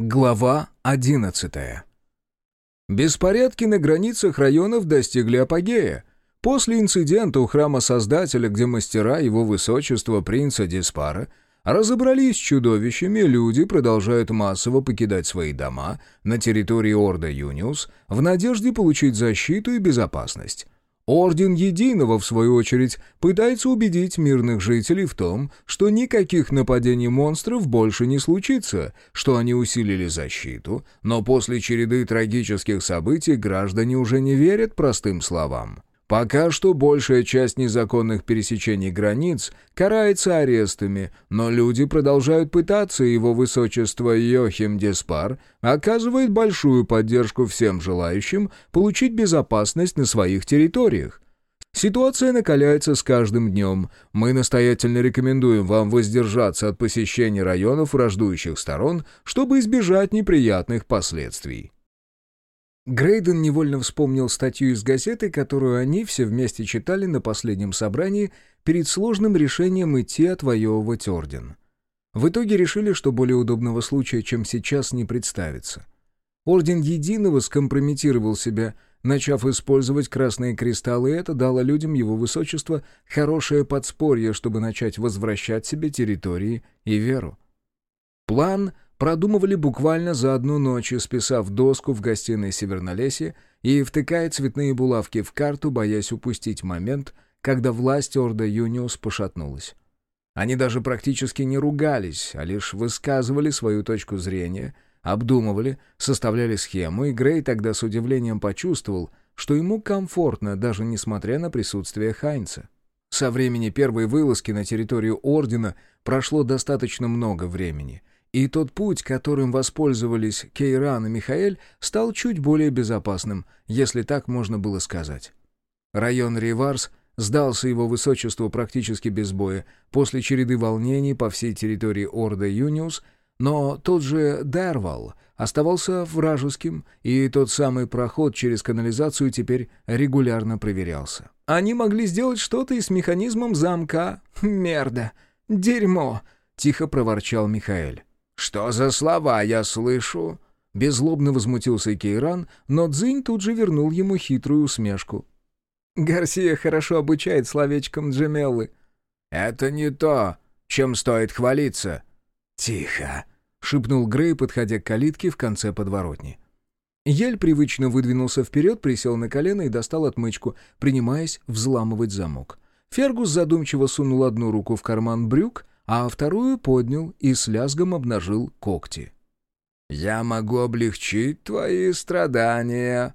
Глава 11 Беспорядки на границах районов достигли апогея. После инцидента у храма Создателя, где мастера его высочества принца Диспара разобрались с чудовищами, люди продолжают массово покидать свои дома на территории Орда Юниус в надежде получить защиту и безопасность. Орден Единого, в свою очередь, пытается убедить мирных жителей в том, что никаких нападений монстров больше не случится, что они усилили защиту, но после череды трагических событий граждане уже не верят простым словам. Пока что большая часть незаконных пересечений границ карается арестами, но люди продолжают пытаться, и его высочество Йохим Деспар оказывает большую поддержку всем желающим получить безопасность на своих территориях. Ситуация накаляется с каждым днем. Мы настоятельно рекомендуем вам воздержаться от посещения районов враждующих сторон, чтобы избежать неприятных последствий. Грейден невольно вспомнил статью из газеты, которую они все вместе читали на последнем собрании перед сложным решением идти отвоевывать орден. В итоге решили, что более удобного случая, чем сейчас, не представится. Орден Единого скомпрометировал себя, начав использовать красные кристаллы, и это дало людям его высочества хорошее подспорье, чтобы начать возвращать себе территории и веру. План — продумывали буквально за одну ночь, списав доску в гостиной Севернолесья и втыкая цветные булавки в карту, боясь упустить момент, когда власть Орда Юниус пошатнулась. Они даже практически не ругались, а лишь высказывали свою точку зрения, обдумывали, составляли схему, и Грей тогда с удивлением почувствовал, что ему комфортно, даже несмотря на присутствие Хайнца. Со времени первой вылазки на территорию Ордена прошло достаточно много времени, и тот путь, которым воспользовались Кейран и Михаэль, стал чуть более безопасным, если так можно было сказать. Район Риварс сдался его высочеству практически без боя, после череды волнений по всей территории Орда Юниус, но тот же Дервал оставался вражеским, и тот самый проход через канализацию теперь регулярно проверялся. Они могли сделать что-то и с механизмом замка. Мерда! Дерьмо! — тихо проворчал Михаэль. «Что за слова я слышу?» Беззлобно возмутился Кейран, но Дзинь тут же вернул ему хитрую усмешку. «Гарсия хорошо обучает словечкам Джемеллы». «Это не то, чем стоит хвалиться». «Тихо», — шепнул Грей, подходя к калитке в конце подворотни. Ель привычно выдвинулся вперед, присел на колено и достал отмычку, принимаясь взламывать замок. Фергус задумчиво сунул одну руку в карман брюк, а вторую поднял и с лязгом обнажил когти. «Я могу облегчить твои страдания.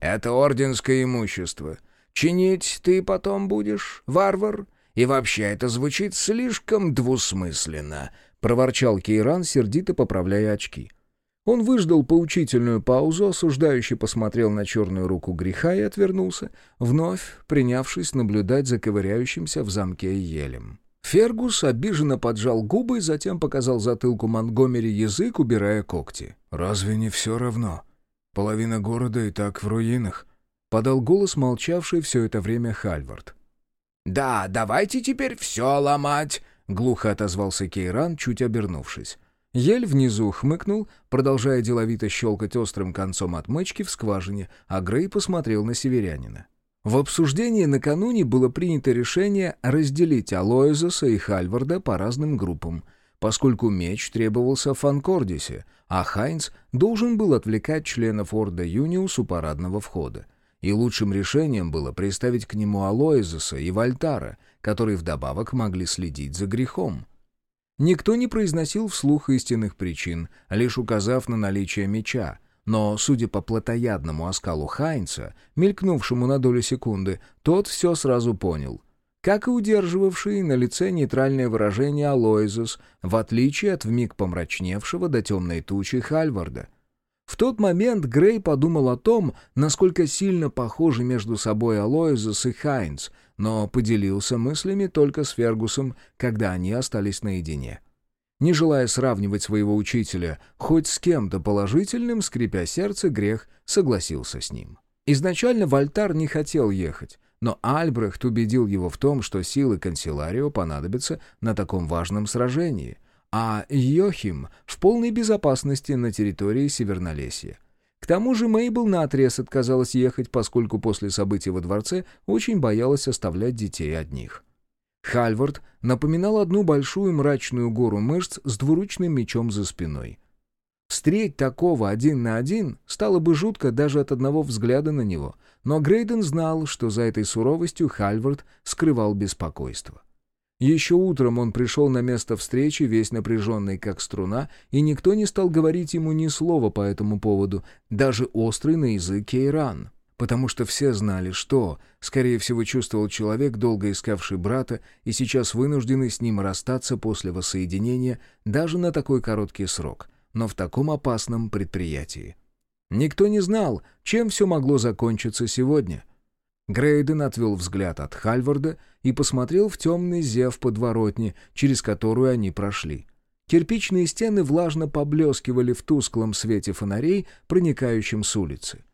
Это орденское имущество. Чинить ты потом будешь, варвар? И вообще это звучит слишком двусмысленно», — проворчал Кейран, сердито поправляя очки. Он выждал поучительную паузу, осуждающий посмотрел на черную руку греха и отвернулся, вновь принявшись наблюдать за ковыряющимся в замке елем. Фергус обиженно поджал губы, затем показал затылку Монгомери язык, убирая когти. «Разве не все равно? Половина города и так в руинах», — подал голос молчавший все это время Хальвард. «Да, давайте теперь все ломать», — глухо отозвался Кейран, чуть обернувшись. Ель внизу хмыкнул, продолжая деловито щелкать острым концом отмычки в скважине, а Грей посмотрел на северянина. В обсуждении накануне было принято решение разделить Алоизоса и Хальварда по разным группам, поскольку меч требовался в Фанкордисе, а Хайнц должен был отвлекать членов Орда Юниус у парадного входа. И лучшим решением было приставить к нему Алоизоса и Вальтара, которые вдобавок могли следить за грехом. Никто не произносил вслух истинных причин, лишь указав на наличие меча — но, судя по плотоядному оскалу Хайнца, мелькнувшему на долю секунды, тот все сразу понял. Как и удерживавший на лице нейтральное выражение Алоизус, в отличие от вмиг помрачневшего до темной тучи Хальварда. В тот момент Грей подумал о том, насколько сильно похожи между собой Алоизус и Хайнц, но поделился мыслями только с Фергусом, когда они остались наедине. — не желая сравнивать своего учителя хоть с кем-то положительным, скрипя сердце, грех согласился с ним. Изначально Вольтар не хотел ехать, но Альбрехт убедил его в том, что силы канцеларио понадобятся на таком важном сражении, а Йохим в полной безопасности на территории Севернолесья. К тому же Мейбл наотрез отказалась ехать, поскольку после событий во дворце очень боялась оставлять детей одних. Хальвард напоминал одну большую мрачную гору мышц с двуручным мечом за спиной. Встреть такого один на один стало бы жутко даже от одного взгляда на него, но Грейден знал, что за этой суровостью Хальвард скрывал беспокойство. Еще утром он пришел на место встречи, весь напряженный как струна, и никто не стал говорить ему ни слова по этому поводу, даже острый на язык Кейран, потому что все знали, что, скорее всего, чувствовал человек, долго искавший брата и сейчас вынужденный с ним расстаться после воссоединения даже на такой короткий срок, но в таком опасном предприятии. Никто не знал, чем все могло закончиться сегодня — Грейден отвел взгляд от Хальварда и посмотрел в темный зев подворотни, через которую они прошли. Кирпичные стены влажно поблескивали в тусклом свете фонарей, проникающем с улицы.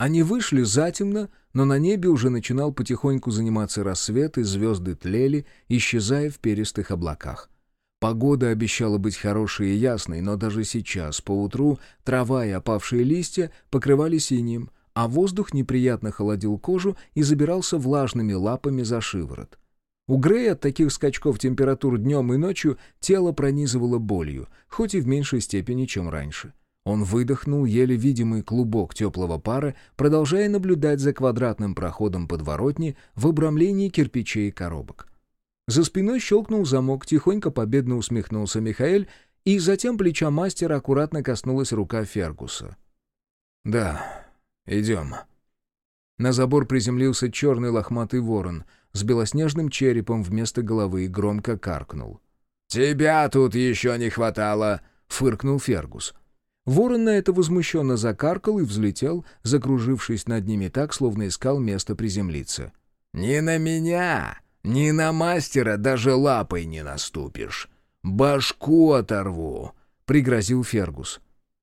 Они вышли затемно, но на небе уже начинал потихоньку заниматься рассвет, и звезды тлели, исчезая в перистых облаках. Погода обещала быть хорошей и ясной, но даже сейчас, поутру, трава и опавшие листья покрывали синим, а воздух неприятно холодил кожу и забирался влажными лапами за шиворот. У Грея от таких скачков температур днем и ночью тело пронизывало болью, хоть и в меньшей степени, чем раньше. Он выдохнул еле видимый клубок теплого пара, продолжая наблюдать за квадратным проходом подворотни в обрамлении кирпичей и коробок. За спиной щелкнул замок, тихонько победно усмехнулся Михаэль, и затем плеча мастера аккуратно коснулась рука Фергуса. «Да, «Идем». На забор приземлился черный лохматый ворон с белоснежным черепом вместо головы и громко каркнул. «Тебя тут еще не хватало!» — фыркнул Фергус. Ворон на это возмущенно закаркал и взлетел, закружившись над ними так, словно искал место приземлиться. «Не на меня, ни на мастера даже лапой не наступишь. Башку оторву!» — пригрозил Фергус.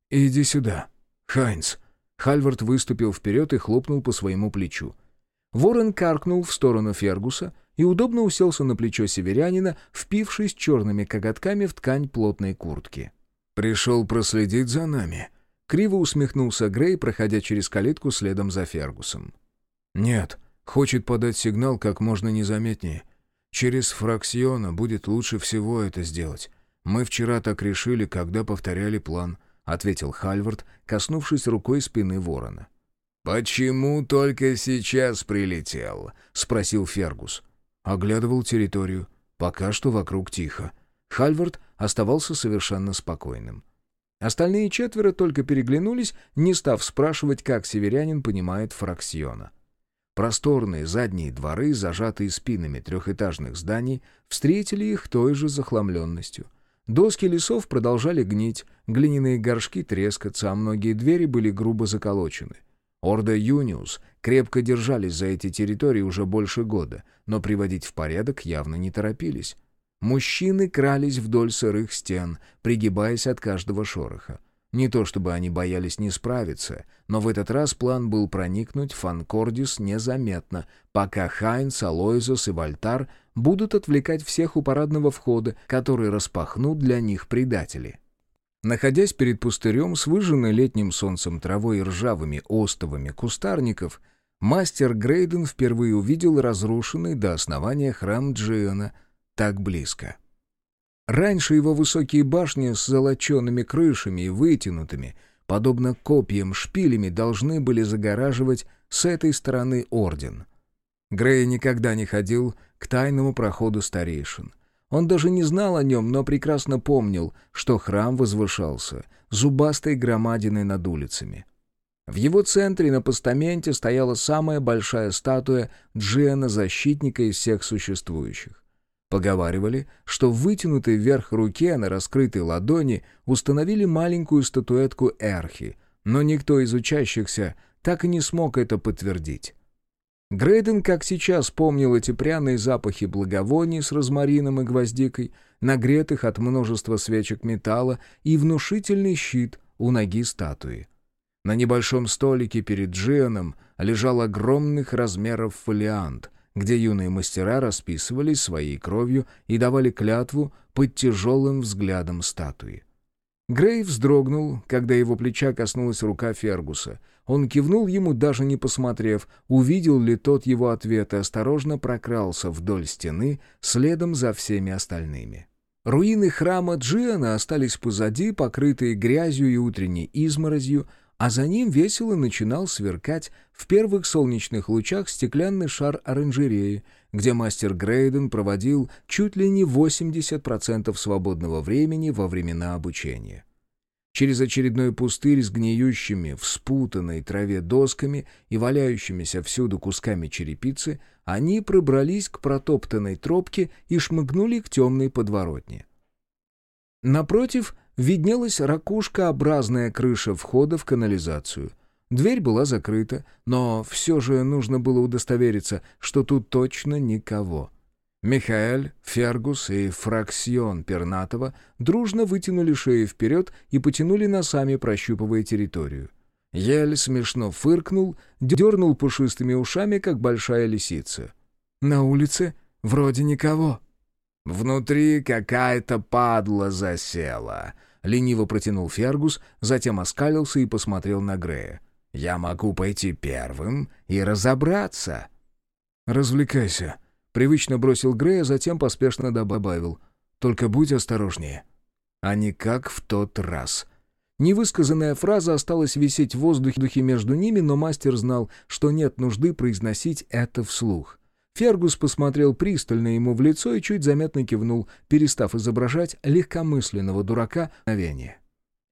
«Иди сюда, Хайнц», Хальвард выступил вперед и хлопнул по своему плечу. Ворон каркнул в сторону Фергуса и удобно уселся на плечо северянина, впившись черными коготками в ткань плотной куртки. «Пришел проследить за нами», — криво усмехнулся Грей, проходя через калитку следом за Фергусом. «Нет, хочет подать сигнал как можно незаметнее. Через Фраксиона будет лучше всего это сделать. Мы вчера так решили, когда повторяли план ответил Хальвард, коснувшись рукой спины ворона. «Почему только сейчас прилетел?» — спросил Фергус. Оглядывал территорию. Пока что вокруг тихо. Хальвард оставался совершенно спокойным. Остальные четверо только переглянулись, не став спрашивать, как северянин понимает фраксиона. Просторные задние дворы, зажатые спинами трехэтажных зданий, встретили их той же захламленностью — Доски лесов продолжали гнить, глиняные горшки трескаться, а многие двери были грубо заколочены. Орда Юниус крепко держались за эти территории уже больше года, но приводить в порядок явно не торопились. Мужчины крались вдоль сырых стен, пригибаясь от каждого шороха. Не то чтобы они боялись не справиться, но в этот раз план был проникнуть в Фанкордис незаметно, пока Хайнс, Алоизос и Вольтар будут отвлекать всех у парадного входа, который распахнут для них предатели. Находясь перед пустырем с выжженной летним солнцем травой и ржавыми остовами кустарников, мастер Грейден впервые увидел разрушенный до основания храм Джиона так близко. Раньше его высокие башни с золочеными крышами и вытянутыми, подобно копьям шпилями, должны были загораживать с этой стороны орден. Грей никогда не ходил к тайному проходу старейшин. Он даже не знал о нем, но прекрасно помнил, что храм возвышался зубастой громадиной над улицами. В его центре на постаменте стояла самая большая статуя Джиана, защитника из всех существующих. Поговаривали, что в вытянутой вверх руке на раскрытой ладони установили маленькую статуэтку Эрхи, но никто из учащихся так и не смог это подтвердить. Грейден, как сейчас, помнил эти пряные запахи благовоний с розмарином и гвоздикой, нагретых от множества свечек металла и внушительный щит у ноги статуи. На небольшом столике перед Джианом лежал огромных размеров фолиант — где юные мастера расписывались своей кровью и давали клятву под тяжелым взглядом статуи. Грей вздрогнул, когда его плеча коснулась рука Фергуса. Он кивнул ему, даже не посмотрев, увидел ли тот его ответ и осторожно прокрался вдоль стены, следом за всеми остальными. Руины храма Джиана остались позади, покрытые грязью и утренней изморозью, а за ним весело начинал сверкать в первых солнечных лучах стеклянный шар оранжереи, где мастер Грейден проводил чуть ли не 80% свободного времени во времена обучения. Через очередной пустырь с гниющими в спутанной траве досками и валяющимися всюду кусками черепицы они пробрались к протоптанной тропке и шмыгнули к темной подворотне. Напротив виднелась ракушкообразная крыша входа в канализацию. Дверь была закрыта, но все же нужно было удостовериться, что тут точно никого — Михаэль, Фергус и Фраксион Пернатова дружно вытянули шеи вперед и потянули носами, прощупывая территорию. Ель смешно фыркнул, дернул пушистыми ушами, как большая лисица. «На улице вроде никого». «Внутри какая-то падла засела», — лениво протянул Фергус, затем оскалился и посмотрел на Грея. «Я могу пойти первым и разобраться». «Развлекайся», Привычно бросил Грей, а затем поспешно добавил. «Только будь осторожнее». А не как в тот раз. Невысказанная фраза осталась висеть в воздухе между ними, но мастер знал, что нет нужды произносить это вслух. Фергус посмотрел пристально ему в лицо и чуть заметно кивнул, перестав изображать легкомысленного дурака мгновение.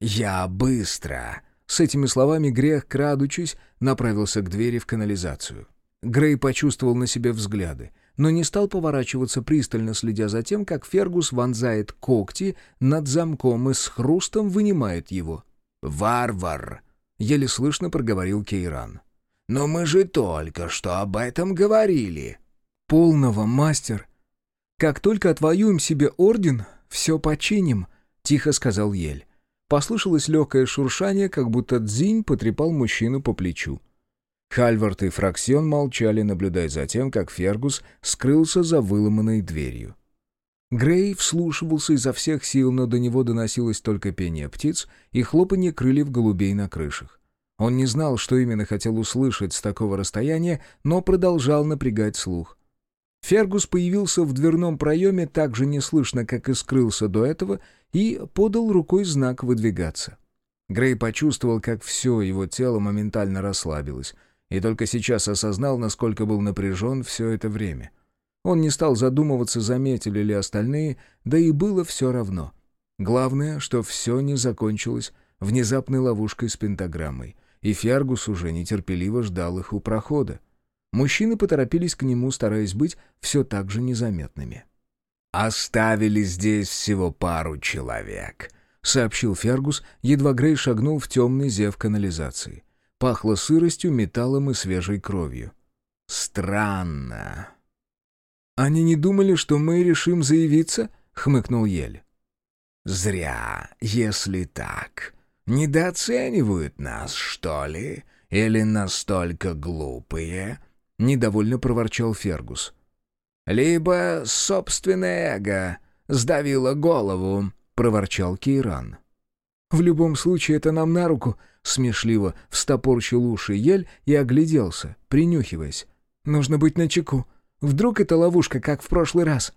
«Я быстро!» С этими словами грех, крадучись, направился к двери в канализацию. Грей почувствовал на себе взгляды но не стал поворачиваться, пристально следя за тем, как Фергус вонзает когти над замком и с хрустом вынимает его. «Варвар!» — еле слышно проговорил Кейран. «Но мы же только что об этом говорили!» «Полного, мастер! Как только отвоюем себе орден, все починим!» — тихо сказал Ель. Послышалось легкое шуршание, как будто Дзинь потрепал мужчину по плечу. Хальвард и Фраксион молчали, наблюдая за тем, как Фергус скрылся за выломанной дверью. Грей вслушивался изо всех сил, но до него доносилось только пение птиц и хлопанье крыльев голубей на крышах. Он не знал, что именно хотел услышать с такого расстояния, но продолжал напрягать слух. Фергус появился в дверном проеме так же неслышно, как и скрылся до этого, и подал рукой знак выдвигаться. Грей почувствовал, как все его тело моментально расслабилось, и только сейчас осознал, насколько был напряжен все это время. Он не стал задумываться, заметили ли остальные, да и было все равно. Главное, что все не закончилось внезапной ловушкой с пентаграммой, и Фиаргус уже нетерпеливо ждал их у прохода. Мужчины поторопились к нему, стараясь быть все так же незаметными. «Оставили здесь всего пару человек», — сообщил Фергус, едва Грей шагнул в темный зев канализации. Пахло сыростью, металлом и свежей кровью. «Странно». «Они не думали, что мы решим заявиться?» — хмыкнул Ель. «Зря, если так. Недооценивают нас, что ли? Или настолько глупые?» — недовольно проворчал Фергус. «Либо собственное эго сдавило голову», — проворчал Кейран. «В любом случае это нам на руку», Смешливо встопорчил уши ель и огляделся, принюхиваясь. «Нужно быть начеку. Вдруг это ловушка, как в прошлый раз?»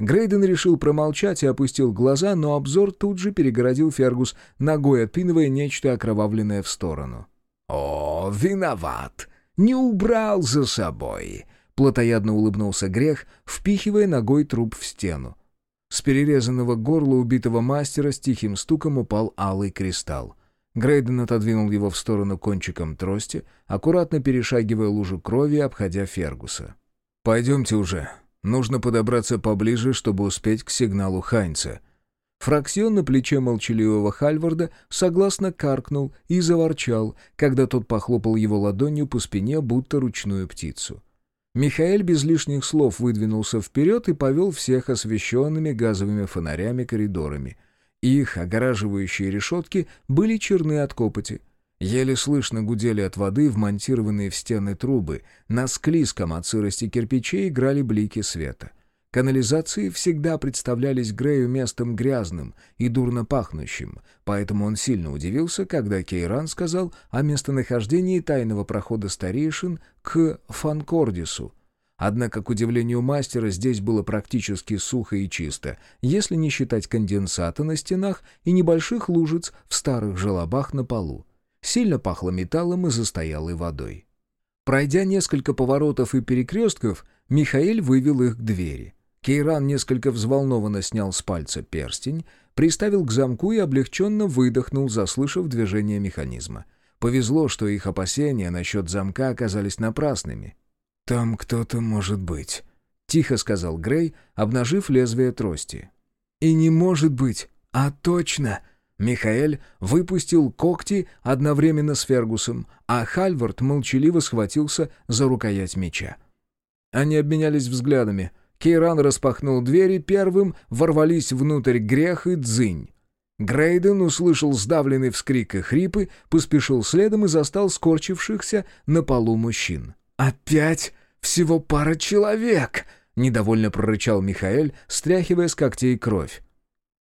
Грейден решил промолчать и опустил глаза, но обзор тут же перегородил Фергус, ногой отпинывая нечто окровавленное в сторону. «О, виноват! Не убрал за собой!» Плотоядно улыбнулся Грех, впихивая ногой труп в стену. С перерезанного горла убитого мастера с тихим стуком упал алый кристалл. Грейден отодвинул его в сторону кончиком трости, аккуратно перешагивая лужу крови, обходя Фергуса. «Пойдемте уже. Нужно подобраться поближе, чтобы успеть к сигналу Хайнца». Фраксион на плече молчаливого Хальварда согласно каркнул и заворчал, когда тот похлопал его ладонью по спине, будто ручную птицу. Михаэль без лишних слов выдвинулся вперед и повел всех освещенными газовыми фонарями коридорами — их огораживающие решетки были черны от копоти. Еле слышно гудели от воды вмонтированные в стены трубы. На склизком от сырости кирпичей играли блики света. Канализации всегда представлялись Грею местом грязным и дурно пахнущим, поэтому он сильно удивился, когда Кейран сказал о местонахождении тайного прохода старейшин к Фанкордису. Однако, к удивлению мастера, здесь было практически сухо и чисто, если не считать конденсата на стенах и небольших лужиц в старых желобах на полу. Сильно пахло металлом и застоялой водой. Пройдя несколько поворотов и перекрестков, Михаил вывел их к двери. Кейран несколько взволнованно снял с пальца перстень, приставил к замку и облегченно выдохнул, заслышав движение механизма. Повезло, что их опасения насчет замка оказались напрасными. «Там кто-то может быть», — тихо сказал Грей, обнажив лезвие трости. «И не может быть, а точно!» Михаэль выпустил когти одновременно с Фергусом, а Хальвард молчаливо схватился за рукоять меча. Они обменялись взглядами — Кейран распахнул двери, первым ворвались внутрь грех и дзынь. Грейден услышал сдавленный вскрик и хрипы, поспешил следом и застал скорчившихся на полу мужчин. «Опять всего пара человек!» — недовольно прорычал Михаэль, стряхивая с когтей кровь.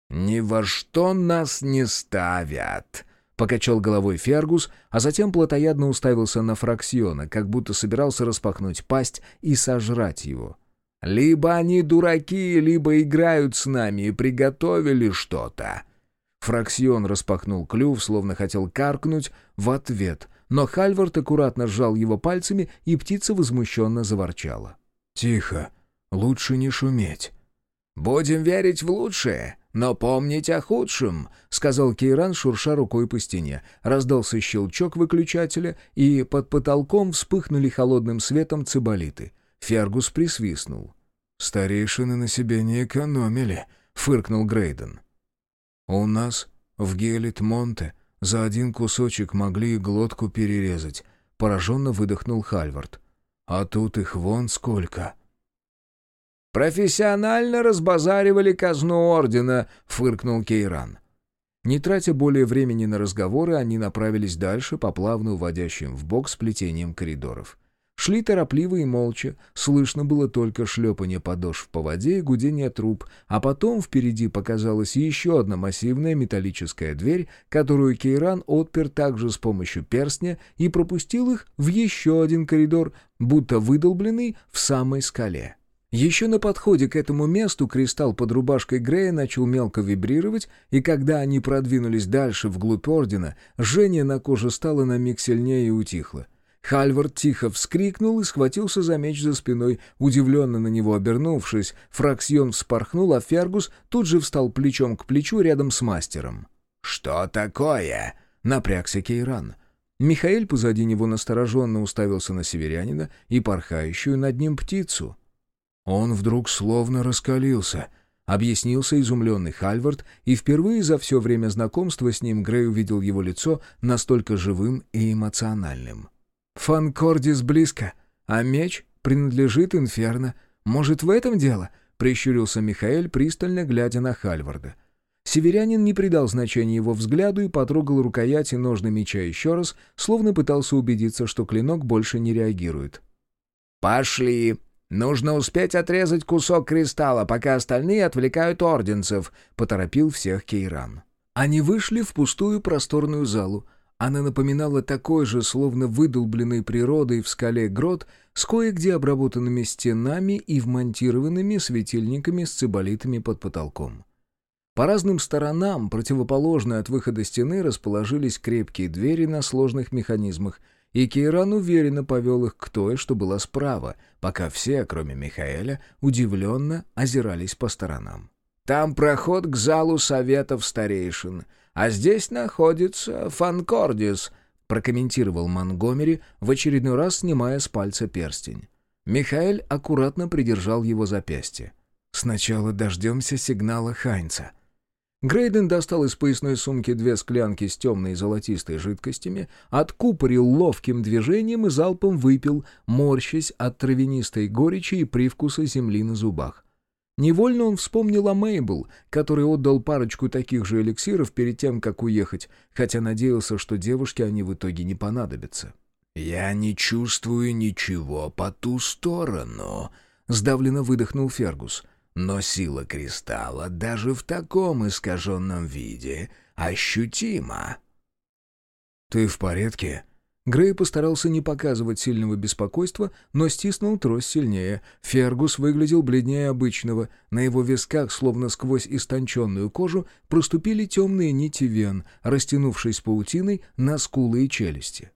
«Ни во что нас не ставят!» — покачал головой Фергус, а затем плотоядно уставился на Фраксиона, как будто собирался распахнуть пасть и сожрать его. Либо они дураки, либо играют с нами и приготовили что-то». Фраксион распахнул клюв, словно хотел каркнуть в ответ, но Хальвард аккуратно сжал его пальцами, и птица возмущенно заворчала. «Тихо, лучше не шуметь». «Будем верить в лучшее, но помнить о худшем», — сказал Кейран, шурша рукой по стене. Раздался щелчок выключателя, и под потолком вспыхнули холодным светом циболиты — Фергус присвистнул. «Старейшины на себе не экономили», — фыркнул Грейден. «У нас в Гелит-Монте за один кусочек могли и глотку перерезать», — пораженно выдохнул Хальвард. «А тут их вон сколько». «Профессионально разбазаривали казну Ордена», — фыркнул Кейран. Не тратя более времени на разговоры, они направились дальше по плавно уводящим в бок сплетениям коридоров. Шли торопливо и молча, слышно было только шлепание подошв по воде и гудение труб, а потом впереди показалась еще одна массивная металлическая дверь, которую Кейран отпер также с помощью перстня и пропустил их в еще один коридор, будто выдолбленный в самой скале. Еще на подходе к этому месту кристалл под рубашкой Грея начал мелко вибрировать, и когда они продвинулись дальше вглубь Ордена, жжение на коже стало на миг сильнее и утихло. Хальвард тихо вскрикнул и схватился за меч за спиной. Удивленно на него обернувшись, Фраксион вспорхнул, а Фергус тут же встал плечом к плечу рядом с мастером. «Что такое?» — напрягся Кейран. Михаил позади него настороженно уставился на северянина и порхающую над ним птицу. Он вдруг словно раскалился — объяснился изумленный Хальвард, и впервые за все время знакомства с ним Грей увидел его лицо настолько живым и эмоциональным. «Фанкордис близко, а меч принадлежит Инферно. Может, в этом дело?» — прищурился Михаэль, пристально глядя на Хальварда. Северянин не придал значения его взгляду и потрогал рукоять и ножны меча еще раз, словно пытался убедиться, что клинок больше не реагирует. «Пошли! Нужно успеть отрезать кусок кристалла, пока остальные отвлекают орденцев», — поторопил всех Кейран. Они вышли в пустую просторную залу, она напоминала такой же, словно выдолбленный природой в скале грот, с кое-где обработанными стенами и вмонтированными светильниками с циболитами под потолком. По разным сторонам, противоположно от выхода стены, расположились крепкие двери на сложных механизмах, и Кейран уверенно повел их к той, что была справа, пока все, кроме Михаэля, удивленно озирались по сторонам. «Там проход к залу советов старейшин», а здесь находится Фанкордис», — прокомментировал Монгомери, в очередной раз снимая с пальца перстень. Михаэль аккуратно придержал его запястье. «Сначала дождемся сигнала Хайнца». Грейден достал из поясной сумки две склянки с темной золотистой жидкостями, откупорил ловким движением и залпом выпил, морщась от травянистой горечи и привкуса земли на зубах. Невольно он вспомнил о Мейбл, который отдал парочку таких же эликсиров перед тем, как уехать, хотя надеялся, что девушке они в итоге не понадобятся. «Я не чувствую ничего по ту сторону», — сдавленно выдохнул Фергус. «Но сила кристалла даже в таком искаженном виде ощутима». «Ты в порядке?» Грей постарался не показывать сильного беспокойства, но стиснул трость сильнее. Фергус выглядел бледнее обычного. На его висках, словно сквозь истонченную кожу, проступили темные нити вен, растянувшись паутиной на скулы и челюсти.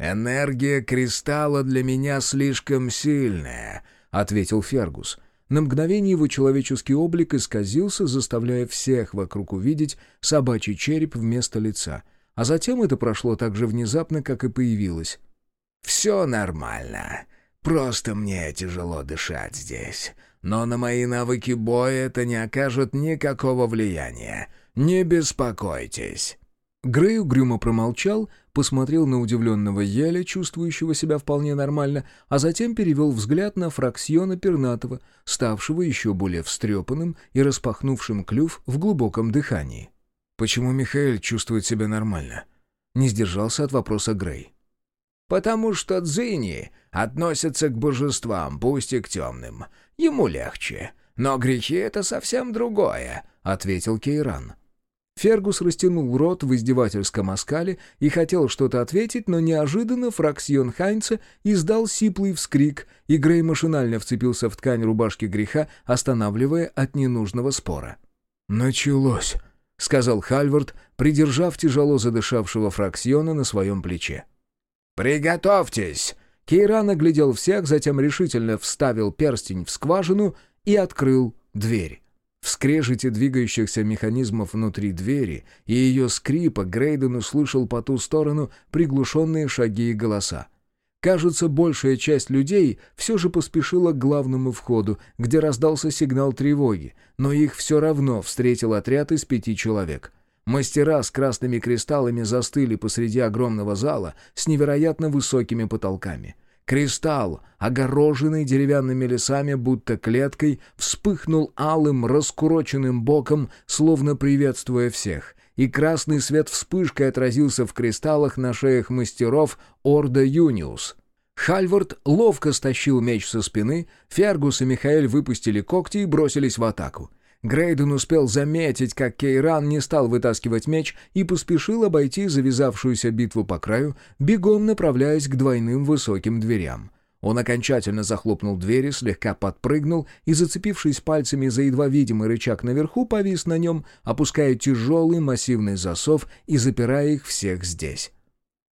«Энергия кристалла для меня слишком сильная», — ответил Фергус. На мгновение его человеческий облик исказился, заставляя всех вокруг увидеть собачий череп вместо лица — а затем это прошло так же внезапно, как и появилось. «Все нормально. Просто мне тяжело дышать здесь. Но на мои навыки боя это не окажет никакого влияния. Не беспокойтесь». Грей угрюмо промолчал, посмотрел на удивленного Еля, чувствующего себя вполне нормально, а затем перевел взгляд на Фраксиона Пернатова, ставшего еще более встрепанным и распахнувшим клюв в глубоком дыхании. Почему Михаил чувствует себя нормально? Не сдержался от вопроса Грей. «Потому что Дзини относятся к божествам, пусть и к темным. Ему легче. Но грехи — это совсем другое», — ответил Кейран. Фергус растянул рот в издевательском оскале и хотел что-то ответить, но неожиданно Фраксион Хайнца издал сиплый вскрик, и Грей машинально вцепился в ткань рубашки греха, останавливая от ненужного спора. «Началось!» — сказал Хальвард, придержав тяжело задышавшего фраксиона на своем плече. «Приготовьтесь!» Кейран оглядел всех, затем решительно вставил перстень в скважину и открыл дверь. В скрежете двигающихся механизмов внутри двери и ее скрипа Грейден услышал по ту сторону приглушенные шаги и голоса. Кажется, большая часть людей все же поспешила к главному входу, где раздался сигнал тревоги, но их все равно встретил отряд из пяти человек. Мастера с красными кристаллами застыли посреди огромного зала с невероятно высокими потолками. Кристалл, огороженный деревянными лесами, будто клеткой, вспыхнул алым, раскуроченным боком, словно приветствуя всех и красный свет вспышкой отразился в кристаллах на шеях мастеров Орда Юниус. Хальвард ловко стащил меч со спины, Фергус и Михаэль выпустили когти и бросились в атаку. Грейден успел заметить, как Кейран не стал вытаскивать меч и поспешил обойти завязавшуюся битву по краю, бегом направляясь к двойным высоким дверям. Он окончательно захлопнул двери, слегка подпрыгнул и, зацепившись пальцами за едва видимый рычаг наверху, повис на нем, опуская тяжелый массивный засов и запирая их всех здесь.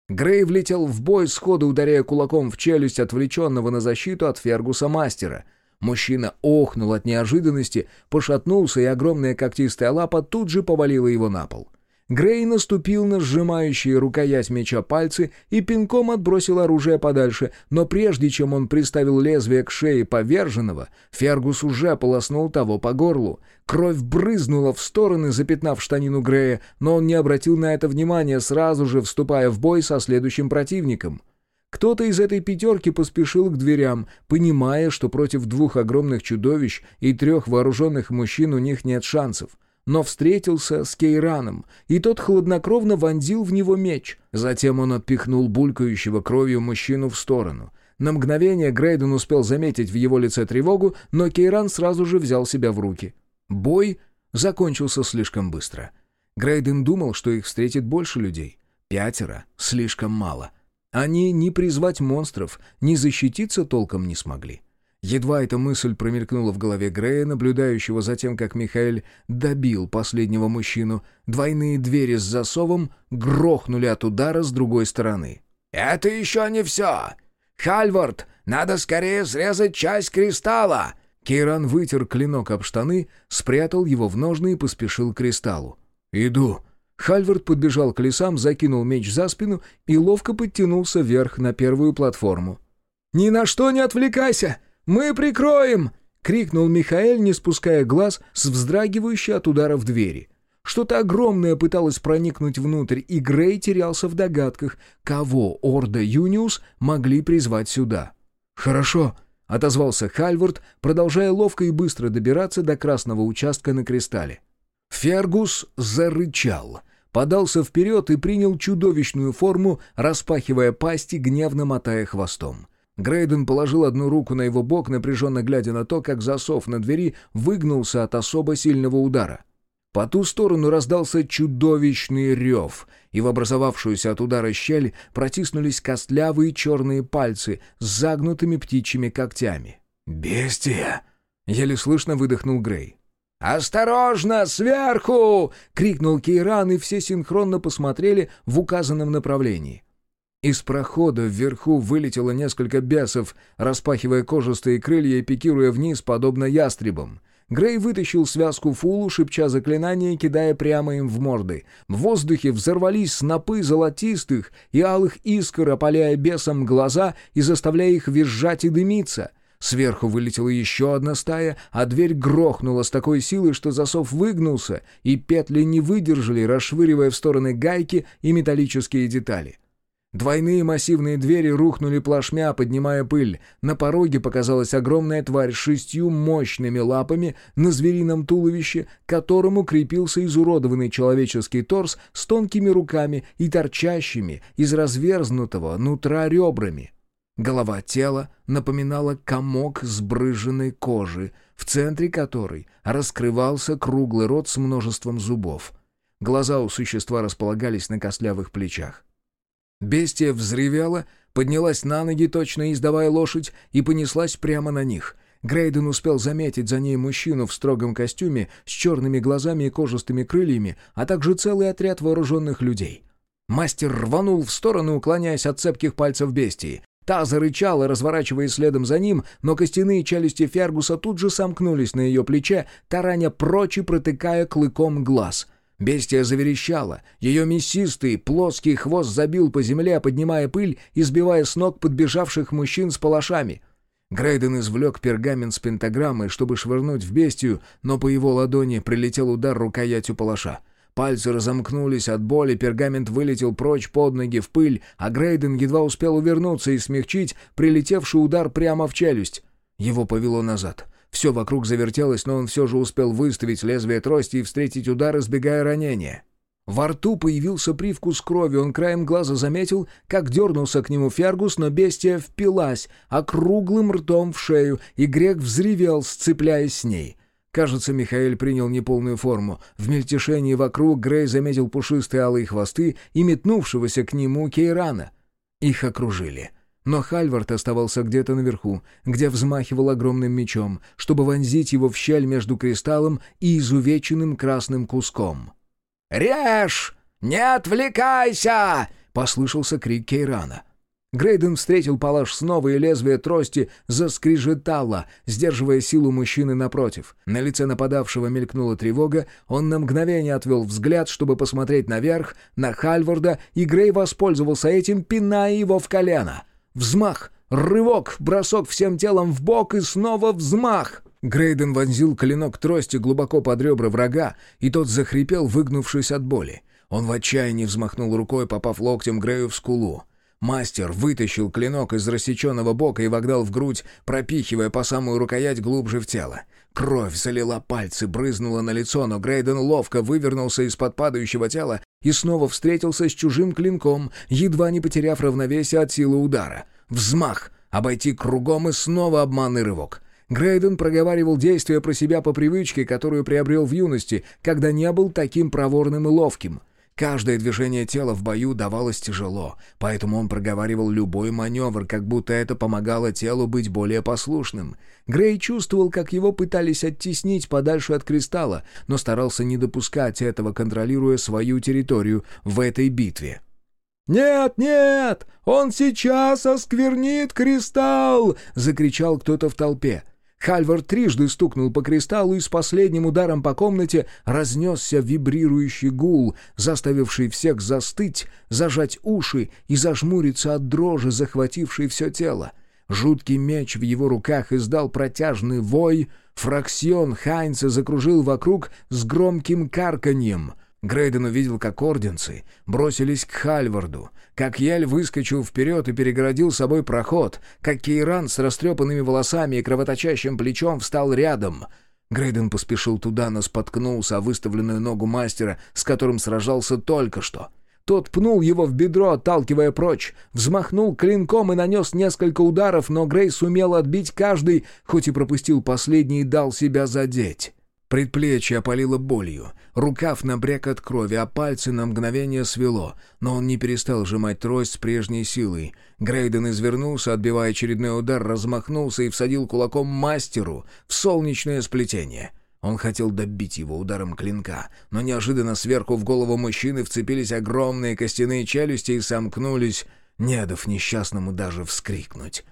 Грей влетел в бой, сходу ударяя кулаком в челюсть отвлеченного на защиту от Фергуса мастера. Мужчина охнул от неожиданности, пошатнулся, и огромная когтистая лапа тут же повалила его на пол. Грей наступил на сжимающие рукоять меча пальцы и пинком отбросил оружие подальше, но прежде чем он приставил лезвие к шее поверженного, Фергус уже полоснул того по горлу. Кровь брызнула в стороны, запятнав штанину Грея, но он не обратил на это внимания, сразу же вступая в бой со следующим противником. Кто-то из этой пятерки поспешил к дверям, понимая, что против двух огромных чудовищ и трех вооруженных мужчин у них нет шансов — но встретился с Кейраном, и тот хладнокровно вонзил в него меч. Затем он отпихнул булькающего кровью мужчину в сторону. На мгновение Грейден успел заметить в его лице тревогу, но Кейран сразу же взял себя в руки. Бой закончился слишком быстро. Грейден думал, что их встретит больше людей. Пятеро — слишком мало. Они ни призвать монстров, ни защититься толком не смогли. Едва эта мысль промелькнула в голове Грея, наблюдающего за тем, как Михаэль добил последнего мужчину, двойные двери с засовом грохнули от удара с другой стороны. «Это еще не все! Хальвард, надо скорее срезать часть кристалла!» Кейран вытер клинок об штаны, спрятал его в ножны и поспешил к кристаллу. «Иду!» Хальвард подбежал к лесам, закинул меч за спину и ловко подтянулся вверх на первую платформу. «Ни на что не отвлекайся!» «Мы прикроем!» — крикнул Михаэль, не спуская глаз с вздрагивающей от в двери. Что-то огромное пыталось проникнуть внутрь, и Грей терялся в догадках, кого Орда Юниус могли призвать сюда. «Хорошо», — отозвался Хальвард, продолжая ловко и быстро добираться до красного участка на кристалле. Фергус зарычал, подался вперед и принял чудовищную форму, распахивая пасти, гневно мотая хвостом. Грейден положил одну руку на его бок, напряженно глядя на то, как засов на двери выгнулся от особо сильного удара. По ту сторону раздался чудовищный рев, и в образовавшуюся от удара щель протиснулись костлявые черные пальцы с загнутыми птичьими когтями. «Бестия!» — еле слышно выдохнул Грей. «Осторожно, сверху!» — крикнул Кейран, и все синхронно посмотрели в указанном направлении. Из прохода вверху вылетело несколько бесов, распахивая кожистые крылья и пикируя вниз, подобно ястребам. Грей вытащил связку фулу, шепча заклинания кидая прямо им в морды. В воздухе взорвались снопы золотистых и алых искр, опаляя бесам глаза и заставляя их визжать и дымиться. Сверху вылетела еще одна стая, а дверь грохнула с такой силой, что засов выгнулся, и петли не выдержали, расшвыривая в стороны гайки и металлические детали. Двойные массивные двери рухнули плашмя, поднимая пыль. На пороге показалась огромная тварь с шестью мощными лапами на зверином туловище, к которому крепился изуродованный человеческий торс с тонкими руками и торчащими из разверзнутого нутра ребрами. Голова тела напоминала комок сбрыженной кожи, в центре которой раскрывался круглый рот с множеством зубов. Глаза у существа располагались на костлявых плечах. Бестия взревела, поднялась на ноги, точно издавая лошадь, и понеслась прямо на них. Грейден успел заметить за ней мужчину в строгом костюме с черными глазами и кожистыми крыльями, а также целый отряд вооруженных людей. Мастер рванул в сторону, уклоняясь от цепких пальцев бестии. Та зарычала, разворачиваясь следом за ним, но костяные челюсти Фергуса тут же сомкнулись на ее плече, тараня прочь и протыкая клыком глаз — Бестия заверещала. Ее мясистый, плоский хвост забил по земле, поднимая пыль и сбивая с ног подбежавших мужчин с палашами. Грейден извлек пергамент с пентаграммой, чтобы швырнуть в бестию, но по его ладони прилетел удар рукоятью палаша. Пальцы разомкнулись от боли, пергамент вылетел прочь под ноги в пыль, а Грейден едва успел увернуться и смягчить прилетевший удар прямо в челюсть. Его повело назад. Все вокруг завертелось, но он все же успел выставить лезвие трости и встретить удар, избегая ранения. Во рту появился привкус крови, он краем глаза заметил, как дернулся к нему Фергус, но бестия впилась округлым ртом в шею, и грек взревел, сцепляясь с ней. Кажется, Михаил принял неполную форму. В мельтешении вокруг Грей заметил пушистые алые хвосты и метнувшегося к нему Кейрана. Их окружили. Но Хальвард оставался где-то наверху, где взмахивал огромным мечом, чтобы вонзить его в щель между кристаллом и изувеченным красным куском. «Режь! Не отвлекайся!» — послышался крик Кейрана. Грейден встретил палаш снова, и лезвие трости заскрежетало, сдерживая силу мужчины напротив. На лице нападавшего мелькнула тревога, он на мгновение отвел взгляд, чтобы посмотреть наверх, на Хальварда, и Грей воспользовался этим, пиная его в колено — Взмах, рывок, бросок всем телом в бок и снова взмах. Грейден вонзил клинок трости глубоко под ребра врага, и тот захрипел, выгнувшись от боли. Он в отчаянии взмахнул рукой, попав локтем Грею в скулу. Мастер вытащил клинок из рассеченного бока и вогнал в грудь, пропихивая по самую рукоять глубже в тело. Кровь залила пальцы, брызнула на лицо, но Грейден ловко вывернулся из-под падающего тела и снова встретился с чужим клинком, едва не потеряв равновесие от силы удара. Взмах! Обойти кругом и снова обманный рывок. Грейден проговаривал действия про себя по привычке, которую приобрел в юности, когда не был таким проворным и ловким — Каждое движение тела в бою давалось тяжело, поэтому он проговаривал любой маневр, как будто это помогало телу быть более послушным. Грей чувствовал, как его пытались оттеснить подальше от кристалла, но старался не допускать этого, контролируя свою территорию в этой битве. «Нет, нет! Он сейчас осквернит кристалл!» — закричал кто-то в толпе. Хальвар трижды стукнул по кристаллу, и с последним ударом по комнате разнесся вибрирующий гул, заставивший всех застыть, зажать уши и зажмуриться от дрожи, захватившей все тело. Жуткий меч в его руках издал протяжный вой, фраксион Хайнца закружил вокруг с громким карканьем. Грейден увидел, как орденцы бросились к Хальварду, как Яль выскочил вперед и перегородил собой проход, как Кейран с растрепанными волосами и кровоточащим плечом встал рядом. Грейден поспешил туда, но споткнулся о выставленную ногу мастера, с которым сражался только что. Тот пнул его в бедро, отталкивая прочь, взмахнул клинком и нанес несколько ударов, но Грей сумел отбить каждый, хоть и пропустил последний и дал себя задеть. Предплечье опалило болью, рукав набряк от крови, а пальцы на мгновение свело, но он не перестал сжимать трость с прежней силой. Грейден извернулся, отбивая очередной удар, размахнулся и всадил кулаком мастеру в солнечное сплетение. Он хотел добить его ударом клинка, но неожиданно сверху в голову мужчины вцепились огромные костяные челюсти и сомкнулись, не дав несчастному даже вскрикнуть.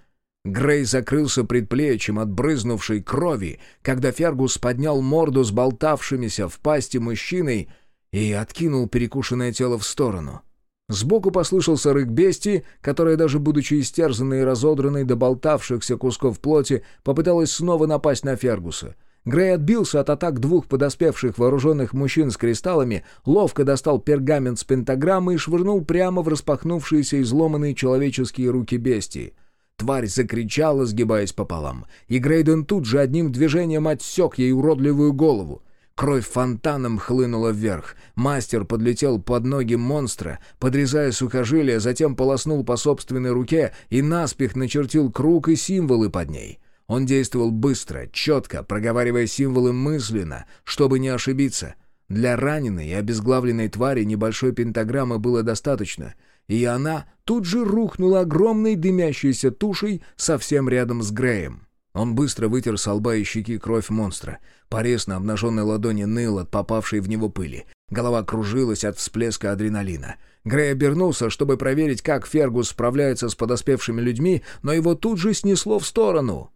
Грей закрылся предплечьем от брызнувшей крови, когда Фергус поднял морду с болтавшимися в пасти мужчиной и откинул перекушенное тело в сторону. Сбоку послышался рык бестии, которая, даже будучи истерзанной и разодранной до болтавшихся кусков плоти, попыталась снова напасть на Фергуса. Грей отбился от атак двух подоспевших вооруженных мужчин с кристаллами, ловко достал пергамент с пентаграммой и швырнул прямо в распахнувшиеся изломанные человеческие руки бестии. Тварь закричала, сгибаясь пополам, и Грейден тут же одним движением отсек ей уродливую голову. Кровь фонтаном хлынула вверх. Мастер подлетел под ноги монстра, подрезая сухожилия, затем полоснул по собственной руке и наспех начертил круг и символы под ней. Он действовал быстро, четко, проговаривая символы мысленно, чтобы не ошибиться. Для раненой и обезглавленной твари небольшой пентаграммы было достаточно — и она тут же рухнула огромной дымящейся тушей совсем рядом с Греем. Он быстро вытер с лба и щеки кровь монстра. Порез на обнаженной ладони ныл от попавшей в него пыли. Голова кружилась от всплеска адреналина. Грей обернулся, чтобы проверить, как Фергус справляется с подоспевшими людьми, но его тут же снесло в сторону.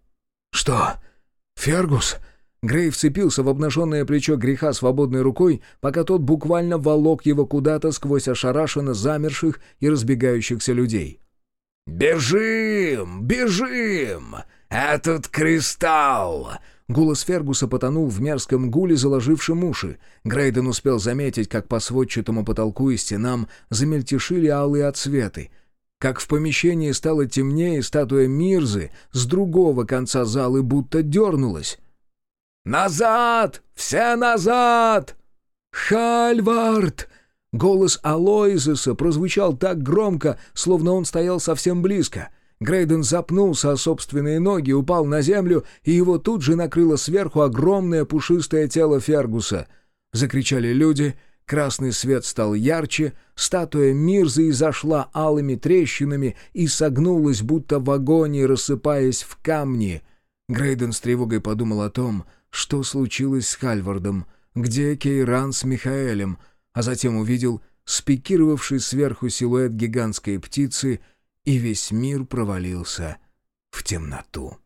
«Что? Фергус?» Грей вцепился в обнаженное плечо греха свободной рукой, пока тот буквально волок его куда-то сквозь ошарашенно замерших и разбегающихся людей. «Бежим! Бежим! Этот кристалл!» Голос Фергуса потонул в мерзком гуле, заложившем уши. Грейден успел заметить, как по сводчатому потолку и стенам замельтешили алые отсветы. Как в помещении стало темнее, статуя Мирзы с другого конца залы будто дернулась. «Назад! Все назад!» «Хальвард!» Голос Алоизеса прозвучал так громко, словно он стоял совсем близко. Грейден запнулся о собственные ноги, упал на землю, и его тут же накрыло сверху огромное пушистое тело Фергуса. Закричали люди, красный свет стал ярче, статуя Мирзы изошла алыми трещинами и согнулась, будто в агонии, рассыпаясь в камни. Грейден с тревогой подумал о том, что случилось с Хальвардом, где Кейран с Михаэлем, а затем увидел спикировавший сверху силуэт гигантской птицы, и весь мир провалился в темноту.